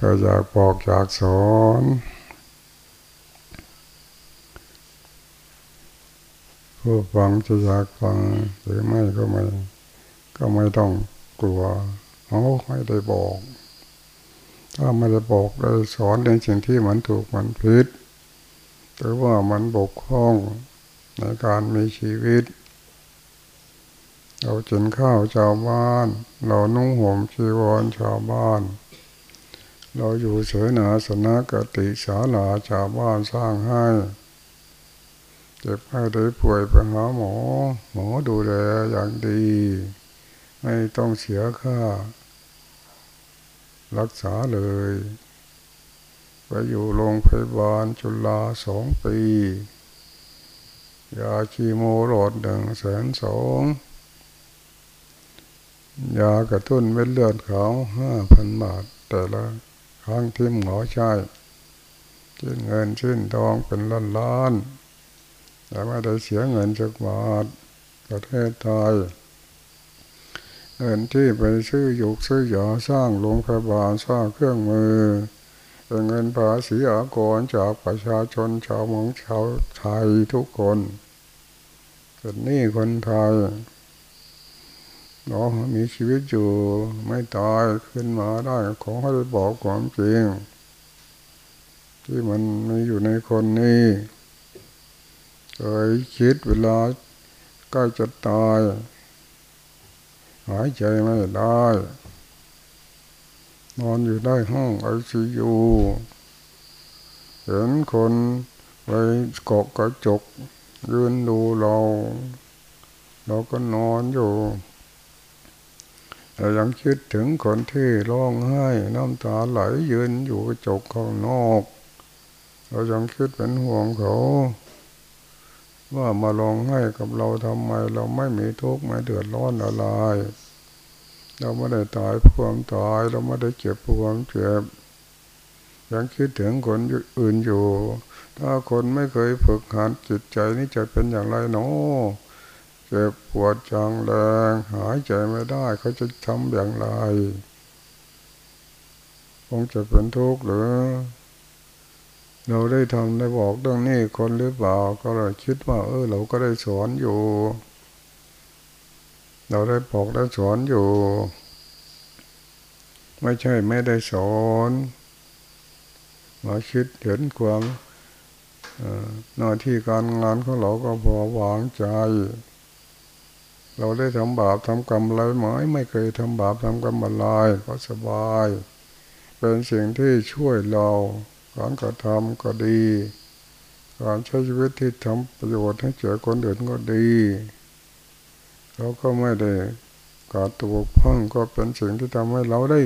ก็อยากบอกอยากสอน ผู้ฟังจะอยากฟังหรือไม่ก็ไม่ ก็ไม่ต้องกลัวเขาไม่ได้บอก ถ้าไม่ได้บอกได้สอนในสิ่งที่มันถูกมันผิดหรือว่ามันบกพร่องในการมีชีวิต เราจินข้าวชาวบ้าน เรานุ่งห่มชีวรชาวบ้าน เราอยู่เสนาสนะกติสาลาชาวบ้านสร้างให้เจ็บให้ได้ป่วยไปหาหมอ หมอดูแลอย่างดี ไม่ต้องเสียค่า รักษาเลย ไปอยู่โรงพยาบาลจุฬาสองปียาคีโมโรดหนึ่งแสนสองยากระตุ้นเม็ดเลือดขาวห้าพันบาทแต่ละ ครั้งที่หมอใช้ชิ้นเงินชิ้นทองเป็นล้านล้านแต่ไม่ได้เสียเงินสักบาทประเทศไทยเงินที่ไปซื้อยุกซื้อยาสร้างโรงพยาบาลสร้างเครื่องมือเป็นเงินภาษีอากรจากประชาชนชาวมองชาวไทยทุกคนเป็นหนี่คนไทย เรามีชีวิตอยู่ ไม่ตายขึ้นมาได้ ขอให้บอกความจริง ที่มันมีอยู่ในคนนี้เคยคิดเวลาใกล้จะตาย หายใจไม่ได้ นอนอยู่ได้ห้องไอซียูเห็นคนไปเกาะกระจก ยืนดูเรา เราก็นอนอยู่ แต่ยังคิดถึงคนที่ร้องไห้ น้ำตาไหลยืนอยู่กระจกข้างนอก เรายังคิดเป็นห่วงเขา ว่ามาลองให้กับเราทำไม เราไม่มีทุกข์ไม่เดือดร้อนอะไร เราไม่ได้ตายความตาย เราไม่ได้เจ็บความเจ็บยังคิดถึงคนอื่นอยู่ ถ้าคนไม่เคยฝึกหัดจิตใจนี่จะเป็นอย่างไรเนาะ เจ็บปวดจังแรงหายใจไม่ได้เขาจะทำอย่างไรคงจะเป็นทุกข์หรือ เราได้ทำได้บอกเรื่องนี้คนหรือเปล่า ก็เลยคิดว่า เออ เราก็ได้สอนอยู่ เราได้บอกได้สอนอยู่ ไม่ใช่ไม่ได้สอนมาคิดเห็นความหน้าที่การงานของเราก็พอวางใจ เราได้ทำบาปทำกรรมอะไรไหมไม่เคยทำบาปทำกรรมอะไรก็สบาย เป็นสิ่งที่ช่วยเราการกระทำก็ดีการใช้ชีวิตที่ทำประโยชน์ให้เจอคนอื่นก็ดีเราก็ไม่ได้กาดตัวพังก็เป็นสิ่งที่ทำให้เราได้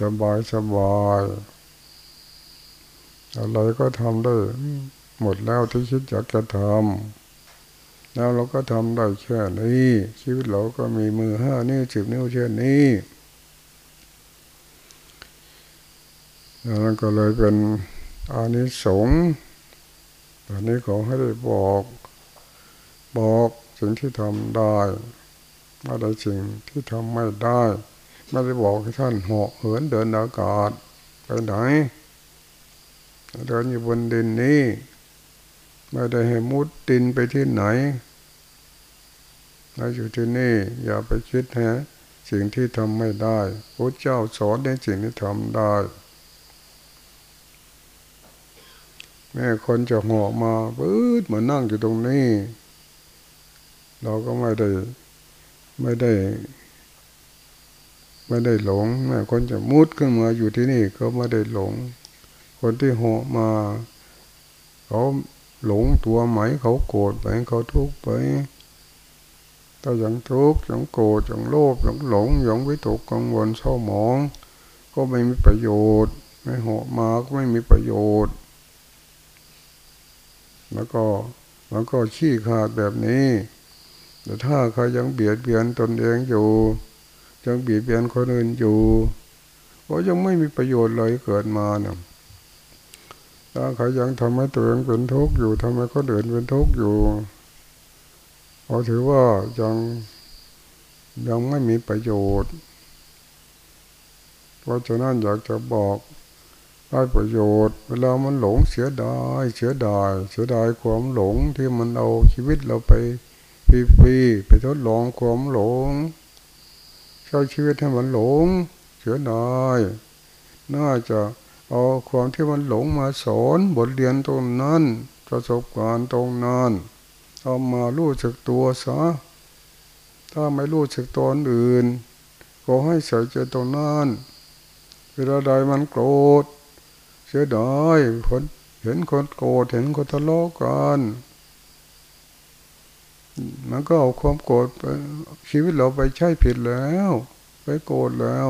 สบายสบายอะไรก็ทำได้หมดแล้วที่คิดอยากจะทำ แล้วเราก็ทำได้แค่นี้ชีวิตเราก็มีมือห้านิ้วสิบนิ้วเช่นนี้นั่นก็เลยเป็นอานิสงส์ตอนนี้ขอให้ได้บอก บอกสิ่งที่ทำได้ไม่ได้สิ่งที่ทำไม่ได้ ไม่ได้บอกให้ท่านหาะเหินเดินอากาศไปไหนเดินอยู่บนดินนี้ ไม่ได้ให้มุดดินไปที่ไหนเราอยู่ที่นี่อย่าไปคิดฮะสิ่งที่ทำไม่ได้พระเจ้าสอนในสิ่งที่ทำได้ แม่คนจะหอมาปื๊ดมานั่งอยู่ตรงนี้ เราก็ไม่ได้ไม่ได้ ไม่ได้หลงแม่คนจะมุดขึ้นมาอยู่ที่นี่ก็ไม่ได้หลง คนที่หอมาเขา หลงตัวไหมเขาโกรธไปเขาทุกข์ไปถ้ายังทุกข์ยังโกรธยังโลภยังหลงยังวิตกกังวลเศร้าหมอง ก็ไม่มีประโยชน์ ไม่หอกมาก็ไม่มีประโยชน์ แล้วก็มันก็ขี้ขาดแบบนี้ แต่ถ้าใครยังเบียดเบียนตนเองอยู่ ยังเบียดเบียนคนอื่นอยู่ก็ยังไม่มีประโยชน์เลยเกิดมาเนี่ย ถ้าใครยังทำให้ตัวเองเป็นทุกข์อยู่ทำให้คนอื่นเป็นทุกข์อยู่เราถือว่ายังยังไม่มีประโยชน์ เพราะฉะนั้นอยากจะบอกได้ประโยชน์ เวลามันหลงเสียดายเสียดายเสียดายความหลงที่มันเอาชีวิตเราไปฟรีๆไปทดลองความหลงใช้ชีวิตให้มันหลง เสียดายน่าจะ เอาความที่มันหลงมาสอนบทเรียนตรงนั้นประสบการณ์ตรงนั้นเอามารู้จักตัวซะถ้าไม่รู้จักตนอื่นก็ให้ใส่ใจตรงนั้นเวลาใดมันโกรธเสียดายคนเห็นคนโกรธเห็นคนทะเลาะกันมันก็เอาความโกรธชีวิตเราไปใช่ผิดแล้ว ไปโกรธแล้ว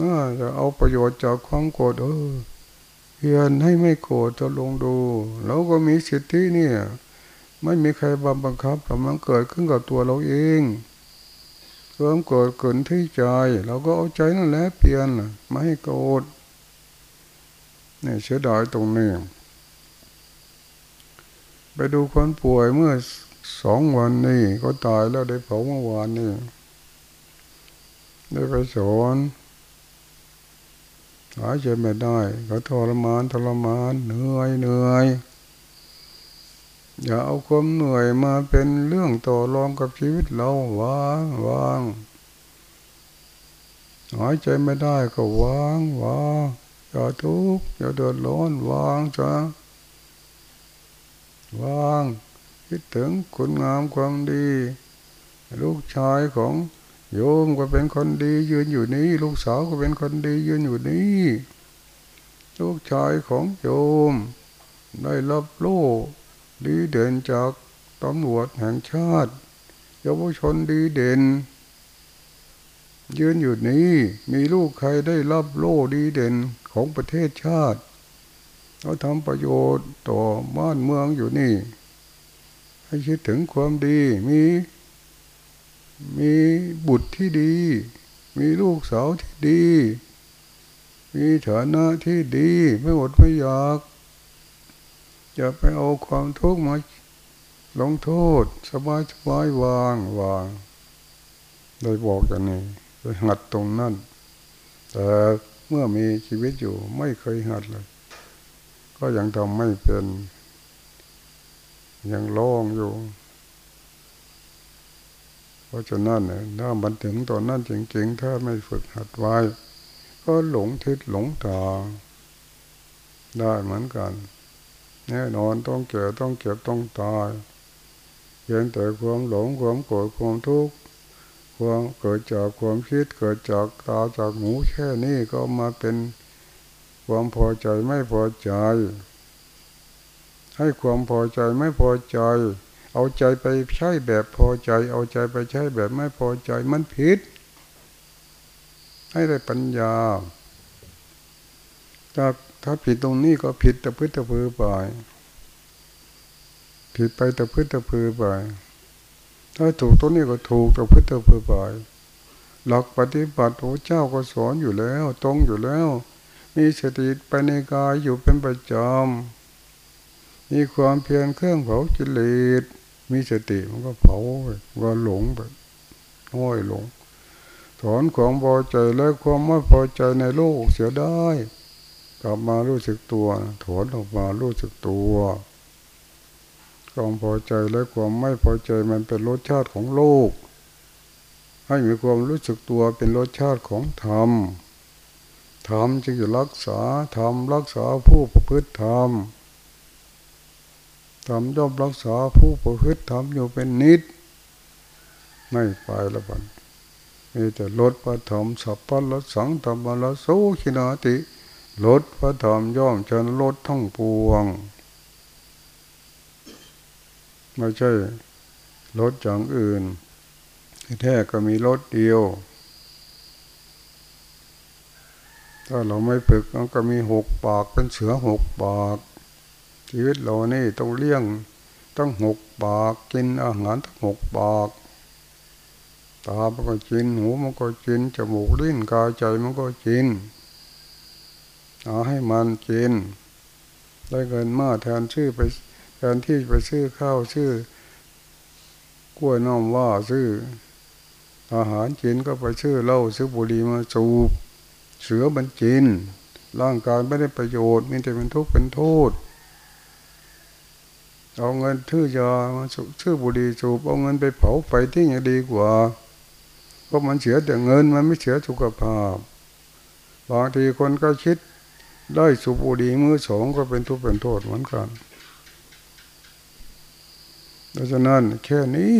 น่าจะเอาประโยชน์จากความโกรธเออเพียนให้ไม่โกรธจะลงดูเราก็มีสิทธิเนี่ย ไม่มีใครบังบังคับแต่มันเกิดขึ้นกับตัวเราเองเริ่มเกิดเกินที่ใจ เราก็เอาใจนั่นแหละเปลี่ยนไม่ให้โกรธเนี่ยเสียดายตรงนี้ไปดูคนป่วยเมื่อสองวันนี้ก็ตายแล้วได้เผาเมื่อวานนี้ได้ไปสอน หายใจไม่ได้ก็ทรมานทรมานเหนื่อยเหนื่อยอย่าเอาความเหนื่อยมาเป็นเรื่องต่อรองกับชีวิตเราวางวางหายใจไม่ได้ก็วางวางอย่าทุกข์อย่าเดือดร้อนวางจ้าวาง คิดถึงคุณงามความดี ลูกชายของ โยมก็เป็นคนดียืนอยู่นี้ ลูกสาวก็เป็นคนดียืนอยู่นี้ลูกชายของโยม ได้รับโล่ดีเด่นจากตำรวจแห่งชาติเยาวชนดีเด่น ยืนอยู่นี้มีลูกใครได้รับโล่ดีเด่นของประเทศชาติเขาทำประโยชน์ต่อบ้านเมืองอยู่นี่ ให้คิดถึงความดีมี มีบุตรที่ดี มีลูกสาวที่ดี มีฐานะที่ดีไม่อดไม่อยากอย่าไปเอาความทุกข์มาลงโทษ สบายสบายวางวางโดยบอกอย่างนี้โดยหัดตรงนั้นแต่เมื่อมีชีวิตอยู่ไม่เคยหัดเลย ก็ยังทำไม่เป็น ยังร้องอยู่ ราะฉะนั้นเนี่ยถ้ามันถึงตอนนั้นจริงๆ ถ้าไม่ฝึกหัดไว้ ก็หลงทิศหลงทางได้เหมือนกัน แน่นอนต้องเก่ต้องเก็บต้องตายเพียงแต่ความหลงความโกรธความทุกข์ความเกิดจากความคิดเกิดจากตาจากหูแค่นี้ก็มาเป็นความพอใจไม่พอใจ ให้ความพอใจไม่พอใจ เอาใจไปใช้แบบพอใจ เอาใจไปใช้แบบไม่พอใจมันผิด ให้ได้ปัญญา ถ้าถ้าผิดตรงนี้ก็ผิดตะพื้นตะพือไปผิดไปตะพื้นตะพือไปถ้าถูกตรงนี้ก็ถูกตะพื้นตะพือไปหลักปฏิบัติพระเจ้าก็สอนอยู่แล้ว ตรงอยู่แล้ว มีสติไปในกายอยู่เป็นประจำมีความเพียรเครื่องเผาจิตเลส มีสติมันก็เผาก็หลงแบบห้อยหลง ถอนความพอใจและความไม่พอใจในโลกเสียได้ กลับมารู้สึกตัว ถอนออกมารู้สึกตัวความพอใจและความไม่พอใจมันเป็นรสชาติของโลก ให้มีความรู้สึกตัวเป็นรสชาติของธรรมธรรมจึงจะรักษาธรรมรักษาผู้ประพฤติธรรม ธรรมย่อมรักษาผู้ประพฤติธรรมอยู่เป็นนิด ไม่ไปละบันมีแต่ลดพระธรรมสัพพะละสังธรรมละโสขินาติลดพระธรรมย่อมชนลดทั้งปวง ไม่ใช่ลดอย่างอื่น แท้ก็มีลดเดียว ถ้าเราไม่ฝึกมันก็มีหกปากเป็นเสือหกปาก ชีวิตเรานี่ต้องเลี้ยงต้องหกปากกินอาหารทั้งหกปากตามันก็กินหูมันก็กินจมูกลิ้นกายใจมันก็กินเอาให้มันกินได้เงินมาแทนชื่อไปแทนที่ไปซื้อข้าวซื้อกล้วยน้อมว่าซื้อ อาหารกินก็ไปซื้อเหล้าซื้อบุหรี่มาสูบเสือมันกินร่างกายไม่ได้ประโยชน์มีแต่เป็นทุกข์เป็นโทษ เอาเงินทื่อยามาซื้อบุรีสูบเอาเงินไปเผาไฟที่ยังดีกว่า เพราะมันเสียแต่เงินมันไม่เสียสุขภาพ บางทีคนก็คิดได้สูบบุรีมือสองก็เป็นทุกข์เป็นโทษเหมือนกันดังนั้นแค่นี้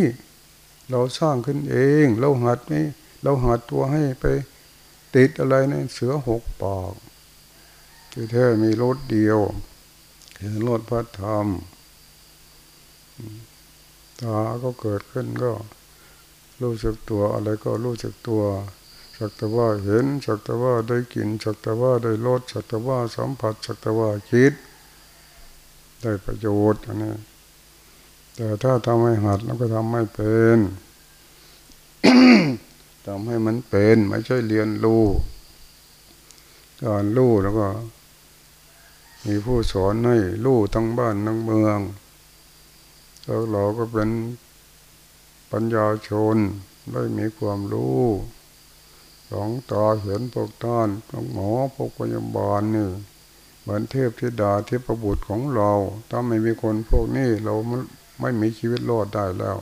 เราสร้างขึ้นเอง เราหัดนี่เราหัดตัวให้ไปติดอะไรในเสือหกปากที่แท้มีรถเดียว คือรถพระธรรม ตาก็เกิดขึ้นก็ รู้สึกตัวอะไรก็รู้สึกตัวสักแต่ว่าเห็นสักแต่ว่าได้กลิ่นสักแต่ว่าได้รสสักแต่ว่าสัมผัสสักแต่ว่าคิด ได้ประโยชน์อันนี้แต่ถ้าทำให้หัดแล้วก็ทำไม่เป็นทำให้มันเป็นไม่ใช่เรียนรู้การรู้แล้วก็ มีผู้สอนให้รู้ทั้งบ้านทั้งเมือง แล้วเราก็เป็นปัญญาชนได้มีความรู้สองตาเห็นพวกท่านพวกหมอพวกพยาบาลนี่เหมือนเทพธิดาเทพบุตรของเรา ถ้าไม่มีคนพวกนี้เราไม่มีชีวิตรอดได้แล้ว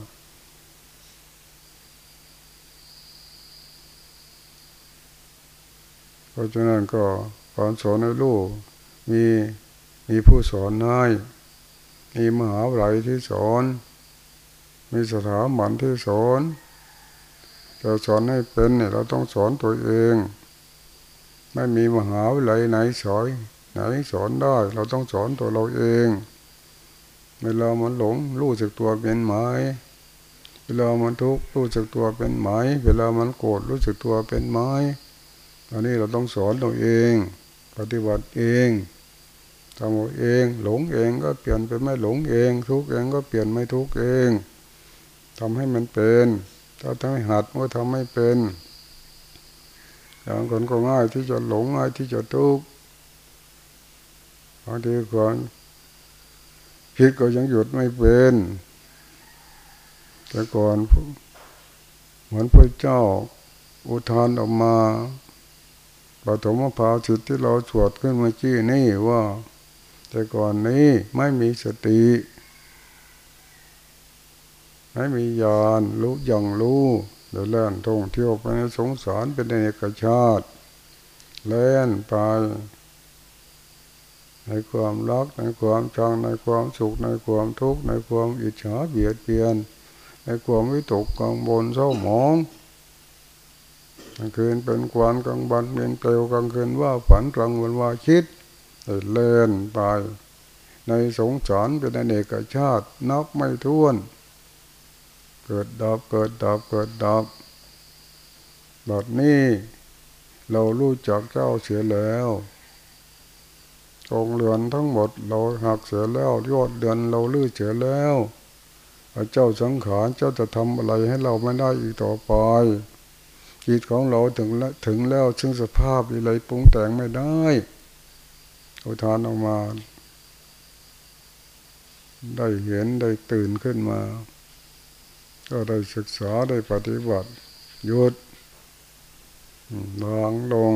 เพราะฉะนั้นก็การสอนให้ลูกมีมีผู้สอนให้ มีมหาวิทยาลัยที่สอน มีสถาบันที่สอนจะสอนให้เป็นเนี่ยเราต้องสอนตัวเอง ไม่มีมหาวิทยาลัยไหนสอนไหนสอนได้ เราต้องสอนตัวเราเองเวลามันหลงรู้จักตัวเป็นไหมเวลามันทุกข์รู้จักตัวเป็นไหมเวลามันโกรธรู้จักตัวเป็นไหมอันนี้เราต้องสอนตัวเอง ปฏิบัติเอง ทำเอง หลงเองก็เปลี่ยนเป็นไม่หลงเอง ทุกเองก็เปลี่ยนไม่ทุกเองทำให้มันเป็นถ้าทำให้หัดก็ทำให้เป็นอย่างคนก็ง่ายที่จะหลงง่ายที่จะทุกข์บางทีก่อนคิดก็ยังหยุดไม่เป็น แต่ก่อนเหมือนพระเจ้าอุทานออกมาปฐมภาสิตที่เราสวดขึ้นมาจี้นี่ว่า แต่ก่อนนี้ไม่มีสติ ไม่มียานรู้ยังรู้เดินเล่นท่องเที่ยวไปในสงสารเป็นเอกชาติ เล่นไปในความรักในความชังในความสุขในความทุกข์ในความอิจฉาเบียดเบียน ในความวิตกกังวลเศร้าหมองกลางคืนเป็นควันกลางวันเป็นเปลวกลางคืนว่าฝันกลางวันว่าคิด เล่นไป ในสงสารเป็นเอกชาตินับไม่ถ้วน เกิดดับเกิดดับเกิดดับแบบนี้ เรารู้จักเจ้าเสียแล้วกองเรือนทั้งหมดเราหักเสียแล้วยอดเดือนเราลื้อเสียแล้วเจ้าสังขารเจ้าจะทำอะไรให้เราไม่ได้อีกต่อไปจิตของเราถึงแล้วถึงแล้วซึ่งสภาพอะไรปรุงแต่งไม่ได้ อุทานออกมา ได้เห็นได้ตื่นขึ้นมา ก็ได้ศึกษาได้ปฏิบัติหยุดวางลง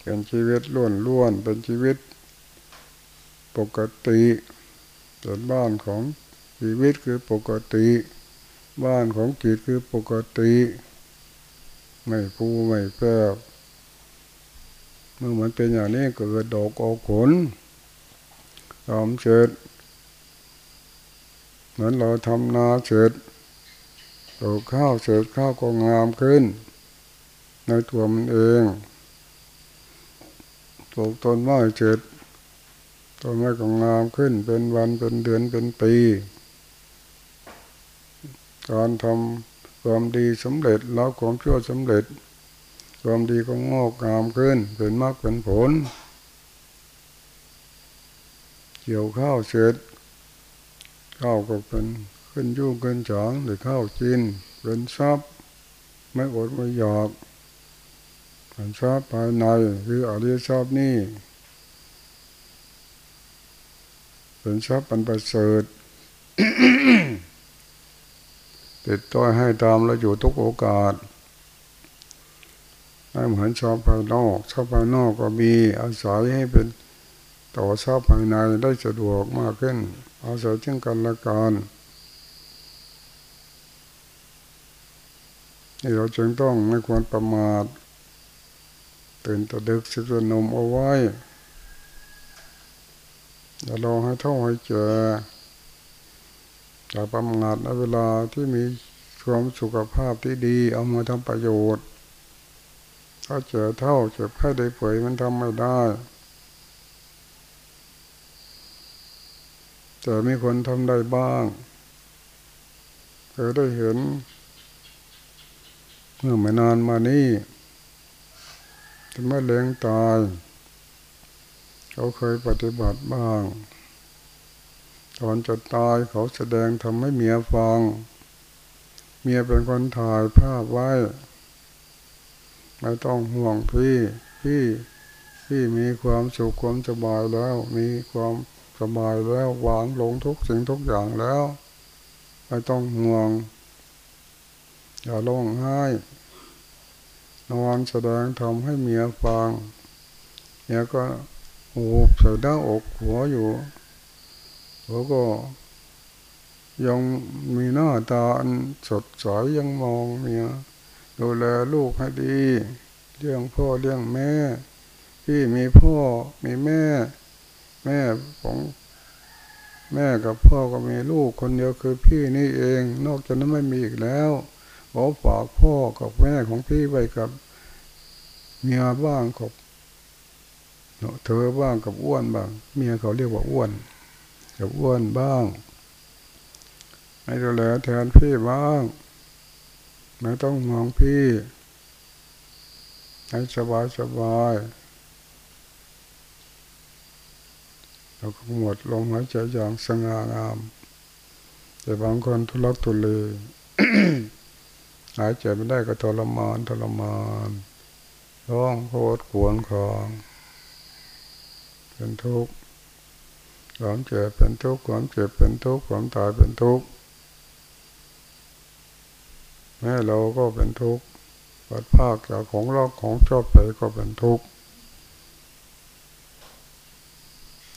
เป็นชีวิตล้วนล้วนเป็นชีวิต ปกติเป็นบ้านของชีวิตคือปกติ บ้านของจิตคือปกติ ไม่ผูไม่แปร เมื่อมันเป็นอย่างนี้เกิดดอกออกผลทำเสร็จเหมือนเราทำนาเสร็จปลูกข้าวเสร็จข้าวก็งามขึ้น ในตัวมันเองปลูกต้นไม้เจ็ดต้นไม้ก็งามขึ้น เป็นวันเป็นเดือนเป็นปีการทำความดีสำเร็จแล้วความชั่วสำเร็จ ความดีก็งอกงามขึ้นเป็นมากเป็นผล เกี่ยวข้าวเสร็จข้าวก็เป็นขึ้นยุ่งขึ้นฉางหรือข้าวกินเป็นทรัพย์ไม่อดไม่อยากอันทราบภายในคืออริยทรัพย์นี่เป็นทรัพย์ปันประเสริฐติดต้อยให้ตามแล้วอยู่ทุกโอกาส ไม่เหมือนชอบภายนอก ชอบภายนอกก็มีอาศัยให้เป็นต่อชอบภายในได้สะดวกมากขึ้น อาศัยเช่นกันละกันนี่เราจึงต้องไม่ควรประมาทตื่นตะดึกสิบนมเอาไว้อย่ารอให้เท่าให้เจออย่าประมาทในเวลาที่มีความสุขภาพที่ดีเอามาทำประโยชน์ ถ้าเจอเท่าเจ็บไข้ได้ป่วยมันทำไม่ได้ แต่มีคนทำได้บ้างเคยได้เห็น เมื่อไม่นานมานี้จะไม่เลี้ยงตาย เขาเคยปฏิบัติบ้าง ตอนจะตายเขาแสดงทำให้เมียฟัง เมียเป็นคนถ่ายภาพไว้ ไม่ต้องห่วงพี่พี่พี่มีความสุขความสบายแล้ว มีความสบายแล้ววางลงทุกสิ่งทุกอย่างแล้วไม่ต้องห่วง อย่าร้องไห้นอนแสดงทำให้เมียฟังเมียก็หูใส่ด้าอกหัวอยู่หัวก็ยังมีหน้าตาอันสดใสยังมองเมีย ดูแลลูกให้ดีเลี้ยงพ่อเลี้ยงแม่ พี่มีพ่อมีแม่ แม่ของแม่กับพ่อก็มีลูกคนเดียวคือพี่นี่เอง นอกจากนั้นไม่มีอีกแล้วขอฝากพ่อกับแม่ของพี่ไว้กับเมียบ้างกับเธอบ้างกับอ้วนบ้าง เมียเขาเรียกว่าอ้วน กับอ้วนบ้างให้ดูแลแทนพี่บ้าง ไม่ต้องมองพี่ให้สบายสบายเราก็หมดลงหายใจอย่างสง่างาม แต่บางคนทุลักทุเลหายใจไม่ได้ก็ทรมานทรมานร้องโคตรขวนคองเป็นทุกข์ความเจ็บเป็นทุกข์ความเจ็บเป็นทุกข์ความตายเป็นทุกข์ แม่เราก็เป็นทุกข์ปัดภาคจากของรอกของชอบไปก็เป็นทุกข์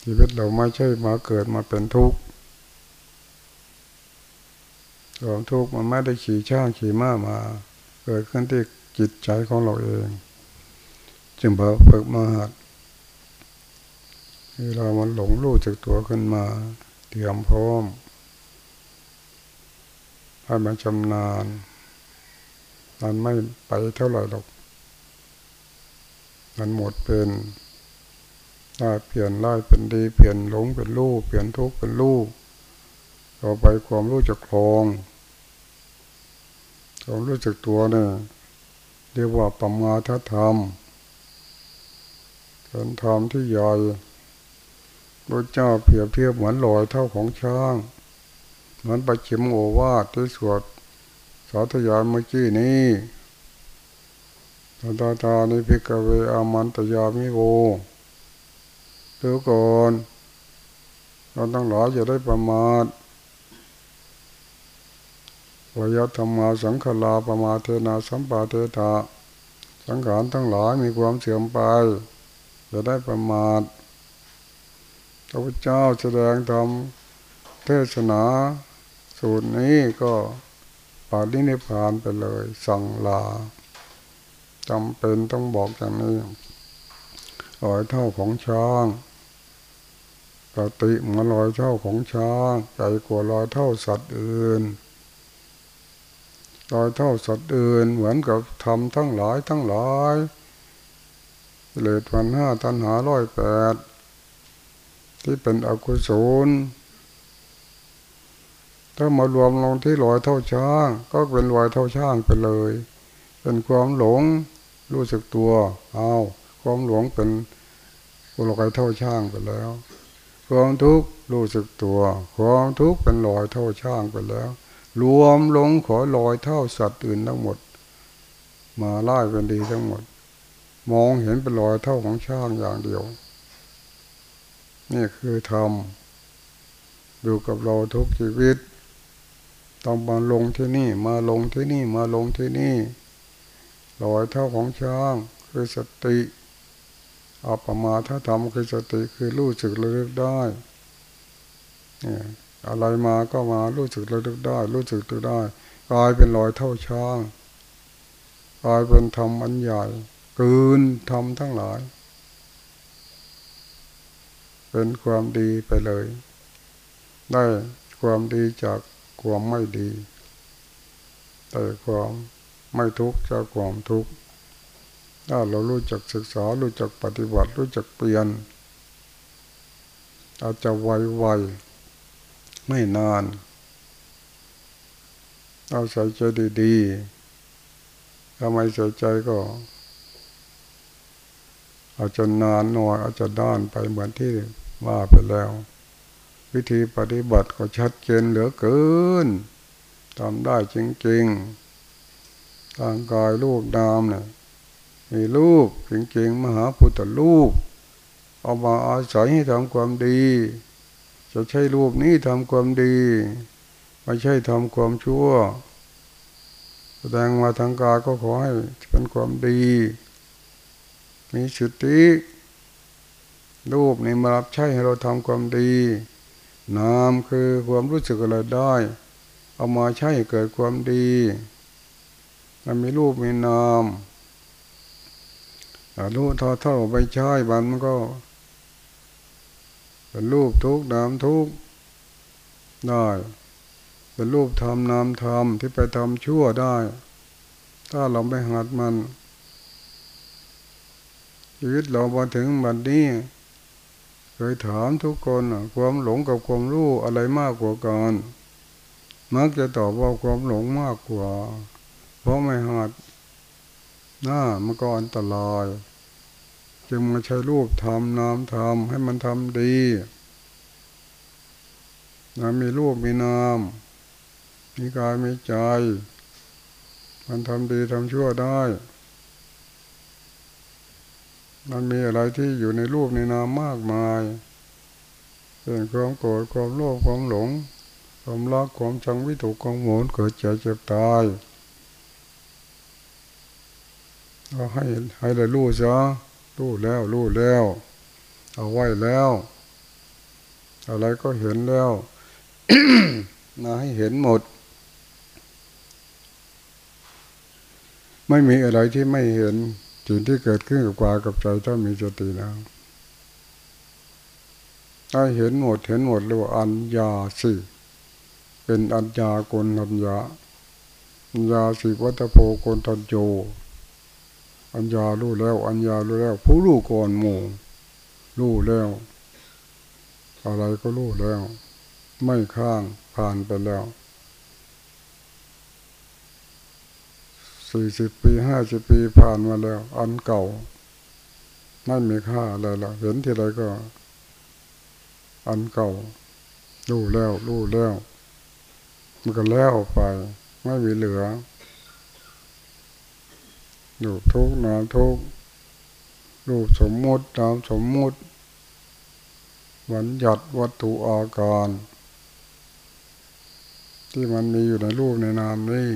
ชีวิตเราไม่ใช่มาเกิดมาเป็นทุกข์ความทุกข์มันไม่ได้ขี่ช่างขี่ม้ามา เกิดขึ้นที่จิตใจของเราเอง จึงพอฝึกมาหัดเวลามันหลงรู้จากตัวขึ้นมา เตรียมพร้อมให้มันชำนาญ มันไม่ไปเท่าไหร่หรอก มันหมดเป็นได้เปลี่ยนไล่เป็นดีเปลี่ยนหลงเป็นรู้เปลี่ยนทุกข์เป็นรู้ต่อไปความรู้จักคลองความรู้จักตัวเนี่ยเรียกว่าปัมมาทธรรมเป็นธรรมที่ใหญ่พระเจ้าเปรียบเทียบเหมือนลอยเท่าของช้าง เหมือนประชิมโอวาทที่สวด สาธยายเมื่อกี้นี้ตาตาตานิพิกเวอามันตยามิโวดูก่อนเราต้องหลายจะได้ประมาทวยธรรมาสังขลาประมาเทนาสัมปาเทถาสังขารทั้งหลายมีความเสื่อมไปจะได้ประมาทพระพุทธเจ้าแสดงธรรมเทศนาสูตรนี้ก็ ปาลินิพานไปเลย สั่งลาจำเป็นต้องบอกอย่างนี้ลอยเท่าของช้างปติมันลอยเท่าของช้างใหญ่กว่าลอยเท่าสัตว์อื่นลอยเท่าสัตว์อื่นเหมือนกับทำทั้งหลายทั้งหลายเลดวันห้าตันหาร้อยแปดที่เป็นอกุศล ถ้ามารวมลงที่ลอยเท่าช้างก็เป็นลอยเท่าช้างไปเลย เป็นความหลงรู้สึกตัวเอาความหลงเป็นลอยเท่าช้างไปแล้ว ความทุกข์รู้สึกตัว ความทุกข์เป็นลอยเท่าช้างไปแล้ว รวมลงขอลอยเท่าสัตว์อื่นทั้งหมด มาไล่เป็นดีทั้งหมด มองเห็นเป็นลอยเท่าของช้างอย่างเดียว นี่คือธรรมอยู่กับเราทุกชีวิต ต้องมาลงที่นี่ มาลงที่นี่มาลงที่นี่รอยเท่าของช้างคือสติอัปมาถ้าทำคือสติคือรู้สึกระลึกได้เนี่ยอะไรมาก็มารู้สึกระลึกได้ รู้สึกตัวได้กลายเป็นรอยเท่าช้างกลายเป็นธรรมอันใหญ่กืนธรรมทั้งหลาย เป็นความดีไปเลย ได้ความดีจาก ความไม่ดีแต่ความไม่ทุกข์จากความทุกข์ถ้าเรารู้จักศึกษารู้จักปฏิบัติ รู้จักเปลี่ยน อาจจะไวๆไม่นาน เอาใส่ใจดีๆถ้าไม่ใส่ใจก็ อาจจะนานหน่อยอาจจะด้านไปเหมือนที่ว่าไปแล้ว วิธีปฏิบัติก็ชัดเจนเหลือเกินทำได้จริงๆทางกายรูปนามเนี่ยมีรูปจริงๆ มหาพุทธรูปเอามาอาศัยให้ทำความดี จะใช้รูปนี้ทำความดีไม่ใช่ทำความชั่ว แสดงมาทางกายก็ขอให้เป็นความดี มีสติรูปนี้มารับใช้ให้เราทำความดี นามคือความรู้สึกอะไรได้ เอามาใช้เกิดความดี มันมีรูปมีนามรู้ท่าเท่าไปใช้บันมันก็เป็นรูปทุกนามทุกได้เป็นรูปทำนามทำที่ไปทำชั่วได้ ถ้าเราไม่หัดมันชีวิตเรามาถึงบัดนี้ เคยถามทุกคนความหลงกับความรู้อะไรมากกว่ากันมักจะตอบว่าความหลงมากกว่า เพราะไม่หัดหน้ามันก็อันตราย จึงมาใช้รูปทำนามทำให้มันทำดีนะมีรูปมีนาม มีกายมีใจ มันทำดีทำชั่วได้ มันมีอะไรที่อยู่ในรูปในนามมากมายเป็นความโกรธความโลภความหลง ความรักความชังวิถูกความโหนเกิดเจ็บเจ็บตายเราให้ให้ได้รู้ซะรู้แล้วรู้แล้ว เอาไว้แล้ว อะไรก็เห็นแล้วมาให้เห็นหมด ไม่มีอะไรที่ไม่เห็น สิ่งที่เกิดขึ้นกับกายกับใจถ้ามีสติแล้วถ้าเห็นหมดเห็นหมดเรียกว่าอัญญาสิเป็นอัญญากนัญญาอัญญาสิวัตโพกนทัญโยอัญญารู้แล้ว อัญญารู้แล้ว ผู้รู้ก่อนหมู่รู้แล้ว อะไรก็รู้แล้ว ไม่ข้างผ่านไปแล้ว สี่สิบปีห้าสิบปีผ่านมาแล้ว อันเก่าไม่มีค่าอะไรละเห็นทีไรก็ อันเก่ารู้แล้วรู้แล้ว มันก็แล้วไป ไม่มีเหลือรูปทุกนามทุกรูปสมมุตินามสมมุติวันหยัดวัตถุอาการ ที่มันมีอยู่ในรูปในนามนี้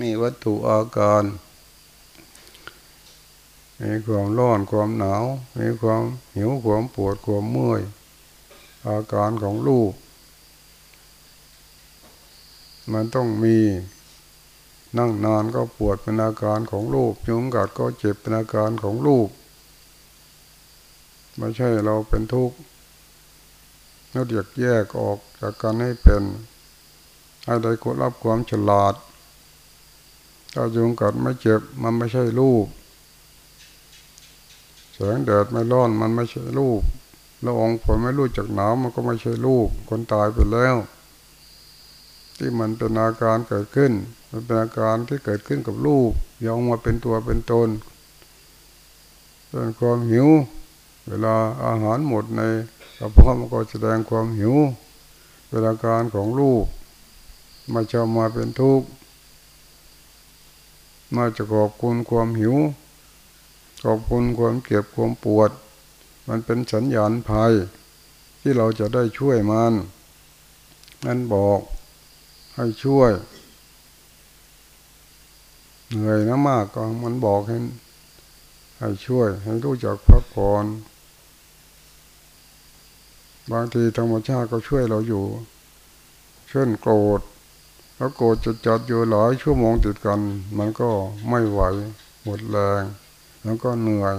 มีวัตถุอาการ มีความร้อนความหนาว มีความหิวความปวดความเมื่อย อาการของรูป มันต้องมีนั่งนานก็ปวดเป็นอาการของรูปยุงกัดก็เจ็บเป็นอาการของรูป ไม่ใช่เราเป็นทุกข์เราเดียกแยกออกจากการให้เป็น ให้ได้กดรับความฉลาด ถ้ายุงกัดไม่เจ็บมันไม่ใช่รูปแสงแดดไม่ร้อนมันไม่ใช่รูปละอองฝนไม่รู้จักหนาวมันก็ไม่ใช่รูป คนตายไปแล้ว ที่มันเป็นอาการเกิดขึ้น มันเป็นอาการที่เกิดขึ้นกับลูกยองมาเป็นตัวเป็นตนเป็นความหิว เวลาอาหารหมดในกระเพาะมันก็แสดงความหิว เป็นอาการของลูก มาจะมาเป็นทุกข์มาจะขอบคุณความหิว ขอบคุณความเก็บความปวด มันเป็นสัญญาณภัย ที่เราจะได้ช่วยมันนั่นบอกให้ช่วย เหนื่อยนะมากก็มันบอกให้ให้ช่วยให้รู้จักพักผ่อนบางทีธรรมชาติก็ช่วยเราอยู่ เช่นโกรธ แล้วโกรธจะจัดอยู่หลายชั่วโมงติดกัน มันก็ไม่ไหวหมดแรง แล้วก็เหนื่อย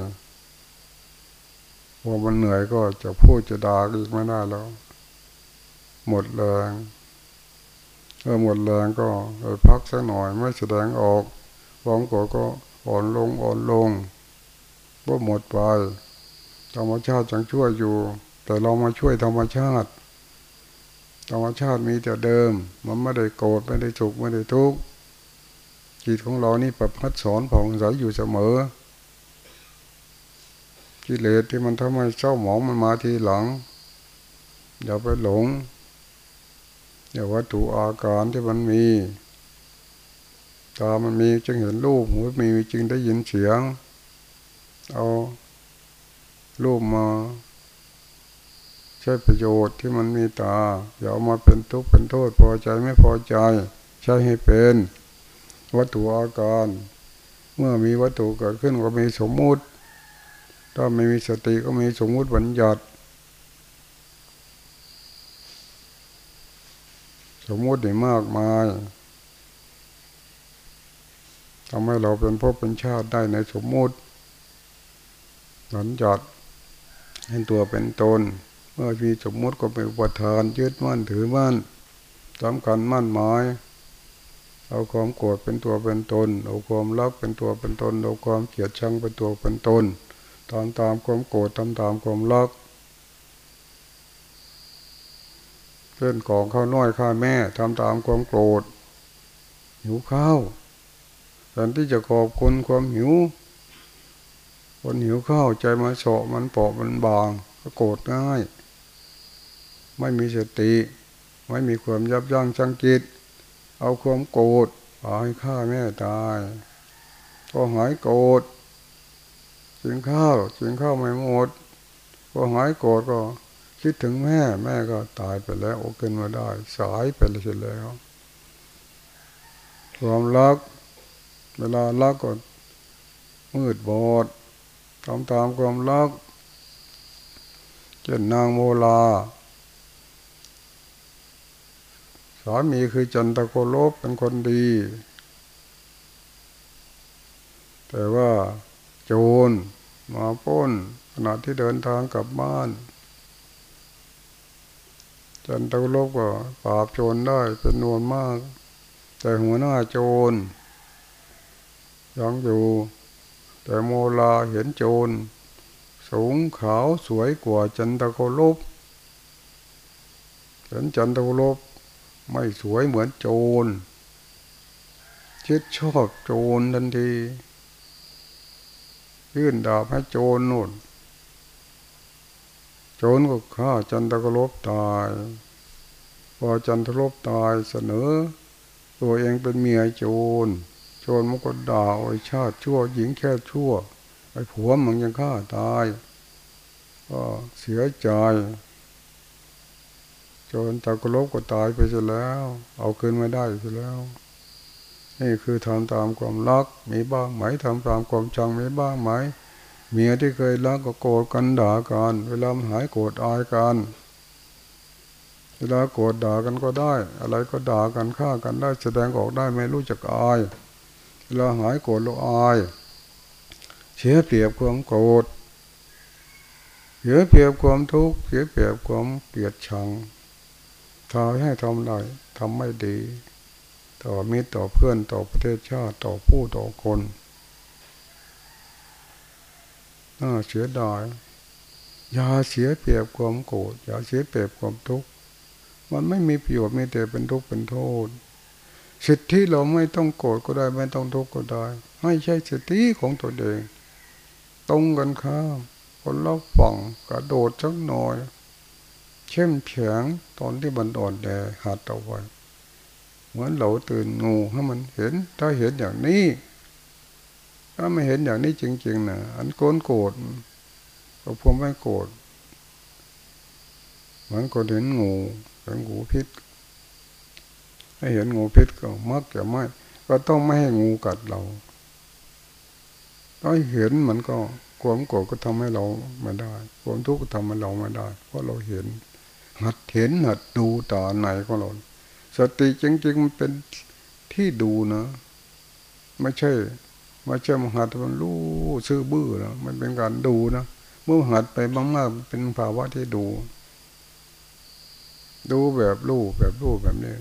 พอมันเหนื่อยก็จะพูดจะด่าอีกไม่ได้แล้ว หมดแรงเออหมดแรงก็ไปพักสักหน่อยไม่แสดงออกวางโกรธก็อ่อนลงอ่อนลงว่าหมดไปธรรมชาติจังช่วยอยู่ แต่เรามาช่วยธรรมชาติ ธรรมชาติมีแต่เดิม มันไม่ได้โกรธไม่ได้สุขไม่ได้ทุกข์จิตของเรานี่ประพัดสอนผ่องใสอยู่เสมอกิเลสที่มันทำให้เศร้าหมองมันมาทีหลัง อย่าไปหลง อย่าวัตถุอาการที่มันมีตามันมีจึงเห็นรูปหูมีจึงได้ยินเสียง เอารูปมา ใช้ประโยชน์ที่มันมีตาอย่าเอามาเป็นทุกข์เป็นโทษพอใจไม่พอใจ ใช้ให้เป็น วัตถุอาการ เมื่อมีวัตถุเกิดขึ้นก็มีสมมุติ ถ้าไม่มีสติก็มีสมมุติบัญญัติ สมมุติได้มากมายทำให้เราเป็นพวกเป็นชาติได้ในสมมุติบัญญัติเห็นตัวเป็นตน เมื่อมีสมมติก็เป็นอุปทานยึดมั่นถือมั่นสำคัญมั่นหมายเอาความโกรธเป็นตัวเป็นตน เอาความรักเป็นตัวเป็นตน เอาความเกลียดชังเป็นตัวเป็นตน ตามตามความโกรธทำตามความรักเช่นของข้าวน้อยข้าแม่ทำตามความโกรธ หิวข้าวแทนที่จะขอบคุณความหิว คนหิวข้าวใจมาโฉมันเปาะมันบางก็โกรธง่าย ไม่มีสติ ไม่มีความยับยั้งชังกิต เอาความโกรธหายฆ่าแม่ตายก็หายโกรธกินข้าวกินข้าวไม่หมดก็หายโกรธก็คิดถึงแม่ แม่ก็ตายไปแล้วโอเกินมาได้ สายไปแล้วความรัก เวลารักก็มืดบอดตามตามความรักเช่นนางโมลา สามีคือจันทโกโลบเป็นคนดี แต่ว่าโจรมาป้นขณะที่เดินทางกลับบ้าน จันทโกโลบก็ปราบโจรได้เป็นนวนมาก แต่หัวหน้าโจรยังอยู่ แต่โมลาเห็นโจร สูงขาวสวยกว่าจันทโกโลบเห็นจันทโกโลบ ไม่สวยเหมือนโจรคิดชอบโจรทันทียื่นดาบให้โจรนู่น โจรก็ฆ่าจันทกลบตาย พอจันทกลบตายเสนอ ตัวเองเป็นเมียโจร โจรมันก็ด่าไอ้ชาติชั่วหญิงแค่ชั่ว ไอ้ผัวมันยังฆ่าตาย ก็เสียใจ นตะกลบก็ตายไปเสียแล้ว เอาคืนไม่ได้เสียแล้ว นี่คือทำตามความรักมีบ้างไหมทำตามความชังมีบ้างไหมเมียที่เคยรักก็โกรธกันด่ากันเวลาหายโกรธอายกันเวลาโกรธด่ากันก็ได้ อะไรก็ด่ากันฆ่ากันได้แสดงออกได้ไม่รู้จักอาย เวลาหายโกรธเราอายเสียเปรียบความโกรธเสียเปรียบความทุกข์เสียเปรียบความเกลียดชัง ถ้าให้ทำได้ทำไม่ดี ต่อมิตรต่อเพื่อนต่อประเทศชาติต่อผู้ต่อคนน่าเสียดายอย่าเสียเปรียบความโกรธอย่าเสียเปรียบความทุกข์มันไม่มีประโยชน์มีแต่เป็นทุกข์เป็นโทษสิทธิเราไม่ต้องโกรธก็ได้ไม่ต้องทุกข์ก็ได้ไม่ใช่สิทธิของตัวเองตรงกันข้ามคนเราฝั่งกระโดดสักหน่อย เข้มแข็งตอนที่มันอ่อนแอหัดเอาไว้เหมือนเราตื่นงูให้มันเห็น ถ้าเห็นอย่างนี้ ถ้าไม่เห็นอย่างนี้จริง ๆนะอันโกนโกรธก็พวมไม่โกรธเหมือนคนเห็นงูเห็นงูพิษให้เห็นงูพิษก็มักจะไม่ก็ต้องไม่ให้งูกัดเราถ้าเห็นมันก็ความโกรธก็ทำให้เราไม่ได้ ความทุกข์ก็ทำให้เราไม่ได้ เพราะเราเห็น หัดเห็นหัดดูต่อไหนของเราสติจริงๆมันเป็นที่ดูนะ ไม่ใช่ไม่ใช่มหัดมันรู้ซื่อบื้อนะมันเป็นการดูนะเมื่อหัดไปมากๆเป็นภาวะที่ดู ดูแบบรู้แบบรู้แบบนี้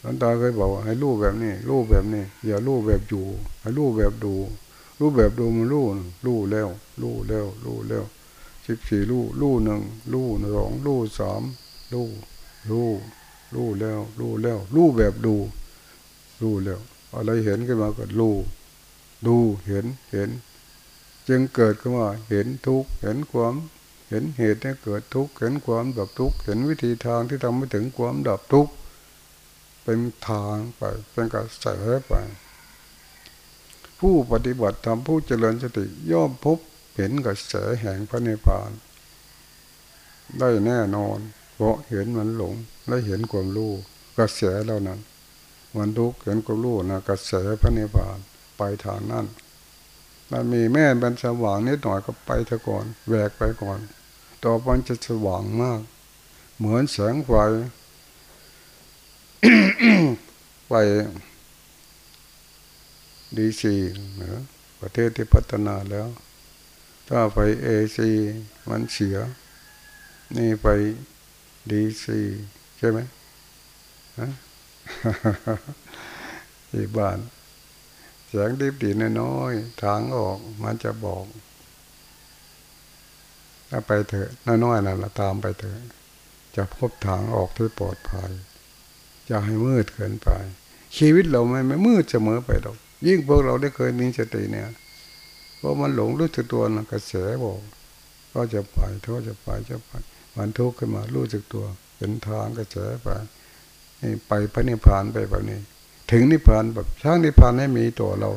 หลวงตาเคยบอกว่าให้รู้แบบนี้รู้แบบนี้อย่ารู้แบบอยู่ ให้รู้แบบดู รู้แบบดูมันรู้รู้แล้วรู้แล้วรู้แล้ว สิบสี่รู้รู้หนึ่งรู้สองรู้สามรู้รู้รู้แล้วรู้แล้วรู้แบบดูรู้แล้ว อะไรเห็นขึ้นมาก็รู้ดูเห็นเห็น จึงเกิดขึ้นมาเห็นทุกเห็นความเห็นเหตุให้เกิดทุกข์เห็นความดับทุกข์เห็นวิธีทางที่ทำให้ถึงความดับทุกข์เป็นทางไปเป็นกระแสไป ผู้ปฏิบัติธรรมผู้เจริญสติย่อมพบ เห็นกระแสแห่งพระนิพพาน ได้แน่นอน เพราะเห็นมันหลงและเห็นความรู้กระแสเหล่านั้น มันทุกเห็นความรู้นะกระแสพระนิพพานไปทางนั้นมันมีแม่เป็นสว่างนิดหน่อยก็ไปเถอะก่อนแหวกไปก่อน ต่อไปจะสว่างมาก เหมือนแสงไฟไปดีซีนะประเทศที่พัฒนาแล้ว ถ้าไปเอซีมันเสีย นี่ไปดีซีใช่ไหมฮะที่บ้านแสงดิบดีน้อยทางออกมันจะบอก ถ้าไปเถอะน้อยๆนั่นละตามไปเถอะ จะพบทางออกที่ปลอดภัยจะให้มืดเกินไป ชีวิตเราไม่ไม่มืดเสมอไปหรอกยิ่งพวกเราได้เคยมีสติเนี่ย ราะมันหลงรู้สึกตัวนะกระแสบอก ก็จะไปเทุกจะไปจะไปมันทุกข์ขึ้นมารู้สึกตัว เป็นทางกระแสไปไปพระนิพพานไปแบบนี้ ถึงนิพพานแบบสร้างนิพพานให้มีตัวเรา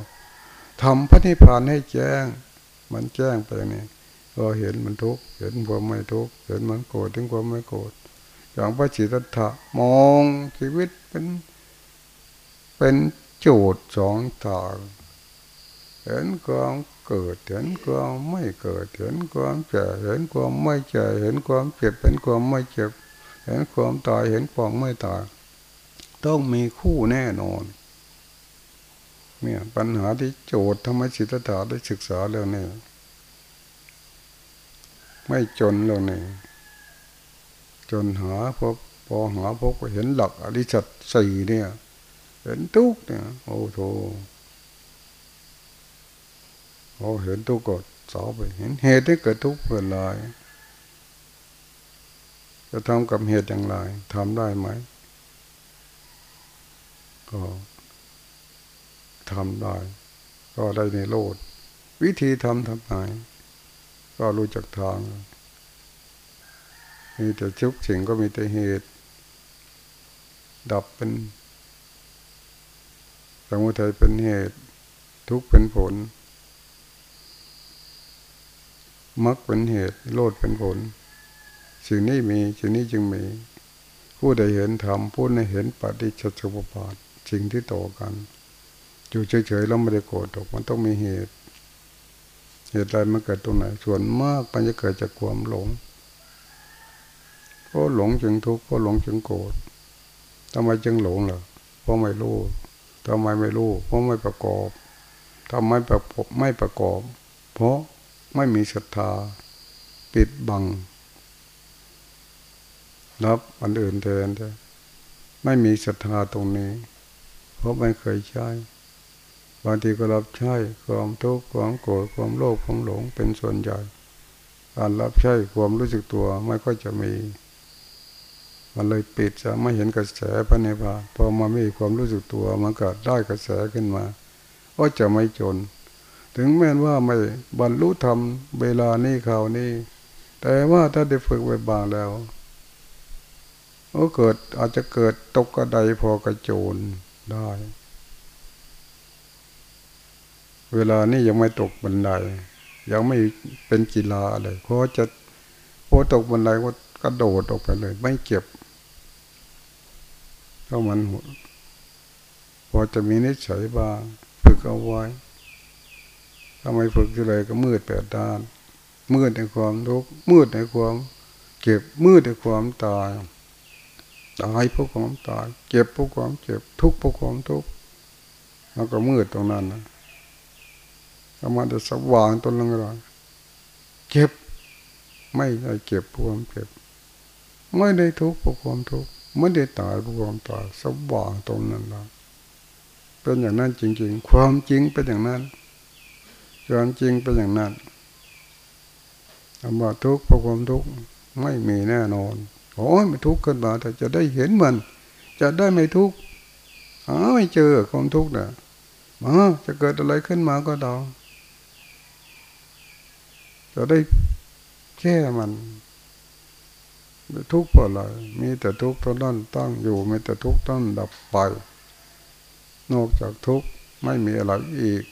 ทำพระนิพพานให้แจ้ง มันแจ้งไปนี่ก็เห็นมันทุกข์เห็นความไม่ทุกข์เห็นมันโกรธถึงความไม่โกรธอย่างพระจิตตะมองชีวิตเป็น เป็นโจทย์สองทางเห็นความ เกิดเห็นความไม่เกิดเห็นความแก่เห็นความไม่แก่เห็นความเจ็บเห็นความไม่เจ็บ เห็นความตายเห็นความไม่ตาย ต้องมีคู่แน่นอน เนี่ยปัญหาที่โจทย์ธรรมจิตถาได้ศึกษาแล้วเนี่ยไม่จนแล้วเนี่ยจนหาพบพอหาพบก็เห็นหลักอริสัตสี่เนี่ย เห็นทุกเนี่ยโอ้โถพอเห็นทุกข์ก็สอบไปเห็นเหตุที่เกิดทุกข์เกิดลายจะทำกับเหตุอย่างไรทำได้ไหมก็ทำได้ ก็ได้ในโลด วิธีทำทำไหนก็รู้จักทางมีแต่ชุกสิ่งก็มีแต่เหตุ ดับเป็นสมุทัยเป็นเหตุ ทุกเป็นผล มรรคเป็นเหตุโลดเป็นผล สิ่งนี้มีสิ่งนี้จึงมี ผู้ใดเห็นธรรมผู้ใดเห็นปฏิจจสมุปบาทสิ่งที่ต่อกัน อยู่เฉยๆแล้วไม่ได้โกรธกมันต้องมีเหตุ เหตุใดมันเกิดตรงไหน ส่วนมากมันจะเกิดจากความหลงเพราะหลงจึงทุกข์เพราะหลงจึงโกรธทำไมจึงหลงล่ะเพราะไม่รู้ทำไมไม่รู้เพราะไม่ประกอบทำไมประกอบไม่ประกอบ เพราะ ไม่มีศรัทธา ปิดบัง รับอันอื่นแทนใช่ไม่มีศรัทธาตรงนี้ เพราะไม่เคยใช้บางทีก็รับใช้ความทุกข์ความโกรธความโลภความหลงเป็นส่วนใหญ่การรับใช้ความรู้สึกตัวไม่ค่อยจะมี มันเลยปิดจะไม่เห็นกระแสพระนิพพาพอมาไม่มีความรู้สึกตัวมันก็ได้กระแสขึ้นมาก็จะไม่จน ถึงแม้ว่าไม่บรรลุธรรมเวลานี้ข่าวนี้ แต่ว่าถ้าได้ฝึกไว้บางแล้วก็เกิดอาจจะเกิดตกกระไดพอกระโจนได้ เวลานี้ยังไม่ตกบันได ยังไม่เป็นกีฬาอะไรเพราะจะพอตกบันไดก็กระโดดออกไปเลย ไม่เก็บถ้ามันพอจะมีนิสัยบ้างฝึกเอาไว้ ถ้าไมฝึกทีไรก็มืดแปดด้าน มืดในความทุกข์มืดในความเก็บมืดในความตายตายเพราะความตาย เจ็บเพราะความเจ็บทุกข์เพราะความทุกข์แล้วก็มืดตรงนั้นนะสมาธิสว่างตนลงเลยเจ็บ ไม่ได้เจ็บพราะความเจ็บ ไม่ได้ทุกข์เพราะความทุกข์ไม่ได้ตายเพราะความตายสว่างตรงนั้นนะเป็นอย่างนั้นจริง ๆ ความจริงเป็นอย่างนั้น ความจริงเป็นอย่างนั้นคำว่าทุกข์เพราะความทุกข์ไม่มีแน่นอนโอ้ยไม่ทุกข์ขึ้นมาแต่จะได้เห็นมัน จะได้ไม่ทุกข์หาไม่เจอความทุกข์นี่ยมาจะเกิดอะไรขึ้นมาก็ตามจะได้แค่มันทุกข์เพราะอะไรมีแต่ทุกข์เท่านั้นตั้งอยู่มีแต่ทุกข์ตั้งดับไป นอกจากทุกข์ไม่มีอะไรอีก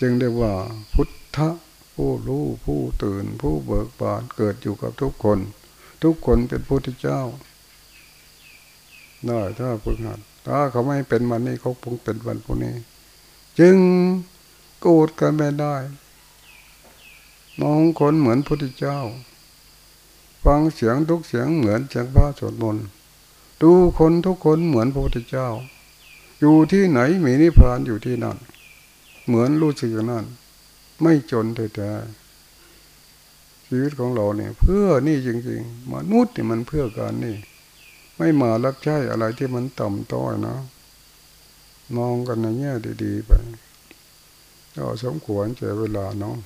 จึงเรียกว่า พุทธผู้รู้ผู้ตื่น ผู้เบิกบานเกิดอยู่กับทุกคน ทุกคนเป็นพุทธเจ้าได้ถ้าฝึกหัดถ้าเขาไม่เป็นวันนี้เขาคงเป็นวันพรุ่งนี้ จึงโกรธกันไม่ได้ มองคนเหมือนพุทธเจ้า ฟังเสียงทุกเสียงเหมือนเสียงพระสวดมนต์ดูคนทุกคนเหมือนพระพุทธเจ้า อยู่ที่ไหนมีนิพพานอยู่ที่นั่น เหมือนรู้สึกอย่างนั้น ไม่จนแต่ชีวิตของเราเนี่ย เพื่อนี่จริงๆมนุษย์นี่มันเพื่อการนี่ ไม่มารับใช้อะไรที่มันต่ำต้อยนะมองกันในแง่ดี ๆ ไปก็สมควรเจอเวลาเนาะ